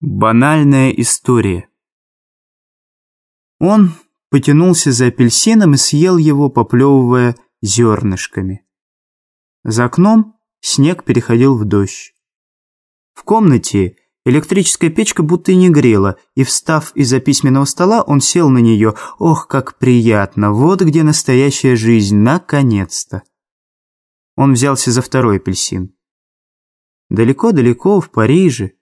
Банальная история. Он потянулся за апельсином и съел его, поплевывая зернышками. За окном снег переходил в дождь. В комнате электрическая печка будто и не грела, и, встав из-за письменного стола, он сел на нее. Ох, как приятно! Вот где настоящая жизнь, наконец-то! Он взялся за второй апельсин. Далеко-далеко, в Париже,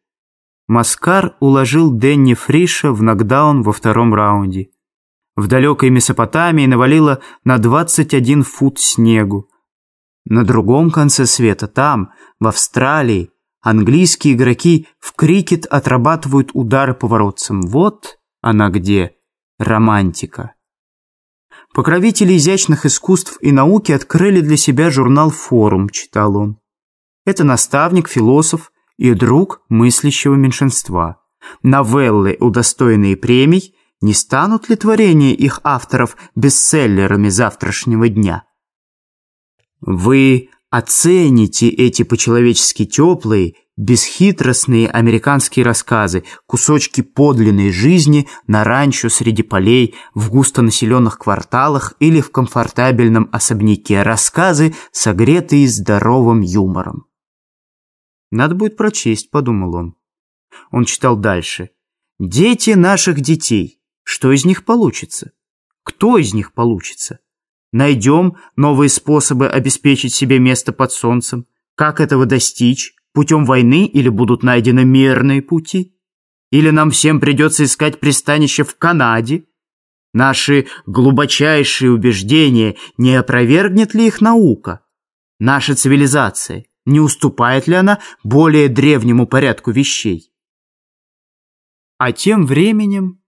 Маскар уложил Дэнни Фриша в нокдаун во втором раунде. В далекой Месопотамии навалило на 21 фут снегу. На другом конце света, там, в Австралии, английские игроки в крикет отрабатывают удары по воротцам. Вот она где, романтика. Покровители изящных искусств и науки открыли для себя журнал «Форум», читал он. Это наставник, философ, и друг мыслящего меньшинства. Новеллы, удостоенные премий, не станут ли творения их авторов бестселлерами завтрашнего дня? Вы оцените эти по-человечески теплые, бесхитростные американские рассказы, кусочки подлинной жизни на ранчо среди полей, в густонаселенных кварталах или в комфортабельном особняке, рассказы, согретые здоровым юмором. Надо будет прочесть, подумал он. Он читал дальше. Дети наших детей. Что из них получится? Кто из них получится? Найдем новые способы обеспечить себе место под солнцем. Как этого достичь? Путем войны или будут найдены мирные пути? Или нам всем придется искать пристанище в Канаде? Наши глубочайшие убеждения, не опровергнет ли их наука? Наша цивилизация – не уступает ли она более древнему порядку вещей? А тем временем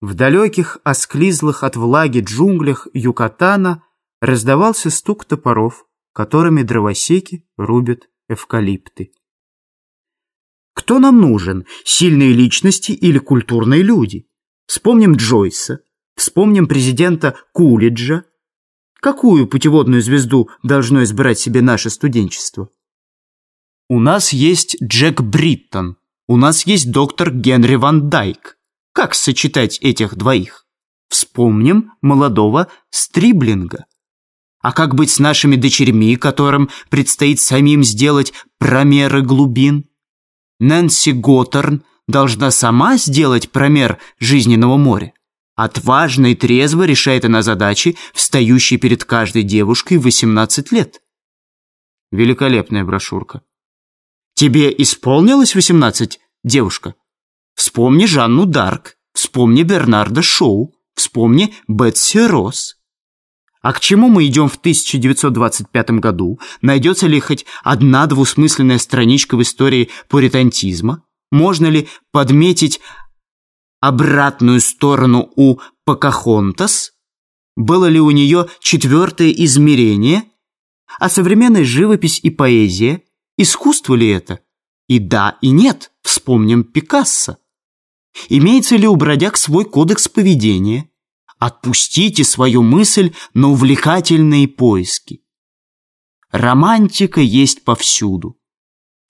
в далеких, осклизлых от влаги джунглях Юкатана раздавался стук топоров, которыми дровосеки рубят эвкалипты. Кто нам нужен, сильные личности или культурные люди? Вспомним Джойса, вспомним президента Кулиджа, Какую путеводную звезду должно избрать себе наше студенчество? У нас есть Джек Бриттон. У нас есть доктор Генри Ван Дайк. Как сочетать этих двоих? Вспомним молодого Стриблинга. А как быть с нашими дочерьми, которым предстоит самим сделать промеры глубин? Нэнси Готтерн должна сама сделать промер жизненного моря. Отважно и трезво решает она задачи, встающие перед каждой девушкой в 18 лет. Великолепная брошюрка. Тебе исполнилось 18, девушка? Вспомни Жанну Дарк, вспомни Бернарда Шоу, вспомни Бетси Росс. А к чему мы идем в 1925 году? Найдется ли хоть одна двусмысленная страничка в истории пуритантизма? Можно ли подметить обратную сторону у Покахонтас? Было ли у нее четвертое измерение? А современная живопись и поэзия? Искусство ли это? И да, и нет. Вспомним Пикассо. Имеется ли у бродяг свой кодекс поведения? Отпустите свою мысль на увлекательные поиски. Романтика есть повсюду.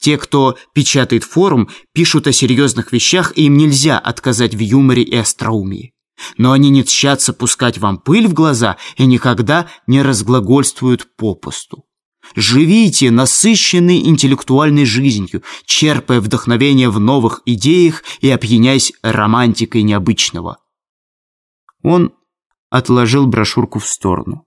Те, кто печатает форум, пишут о серьезных вещах, и им нельзя отказать в юморе и остроумии. Но они не тщатся пускать вам пыль в глаза и никогда не разглагольствуют попусту. Живите насыщенной интеллектуальной жизнью, черпая вдохновение в новых идеях и опьяняясь романтикой необычного. Он отложил брошюрку в сторону.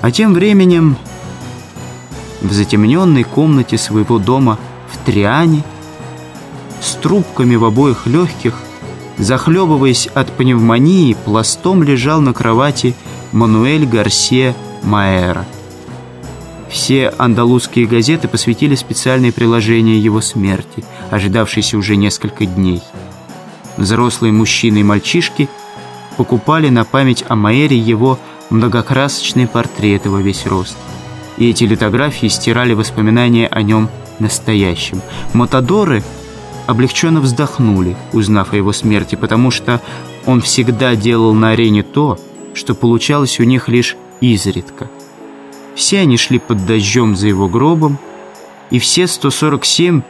А тем временем в затемненной комнате своего дома в Триане с трубками в обоих легких, захлебываясь от пневмонии, пластом лежал на кровати Мануэль Гарсия Маэра. Все андалузские газеты посвятили специальные приложения его смерти, ожидавшейся уже несколько дней. Взрослые мужчины и мальчишки покупали на память о Маэре его многокрасочные портреты во весь рост. И эти литографии стирали воспоминания о нем настоящем. Матадоры облегченно вздохнули, узнав о его смерти, потому что он всегда делал на арене то, что получалось у них лишь изредка. Все они шли под дождем за его гробом, и все 147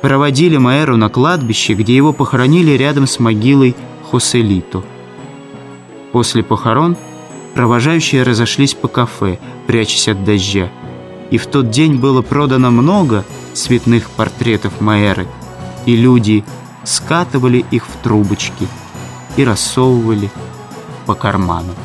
проводили Маэру на кладбище, где его похоронили рядом с могилой Хоселито. После похорон провожающие разошлись по кафе, прячась от дождя. И в тот день было продано много цветных портретов Маэры, и люди скатывали их в трубочки и рассовывали по карманам.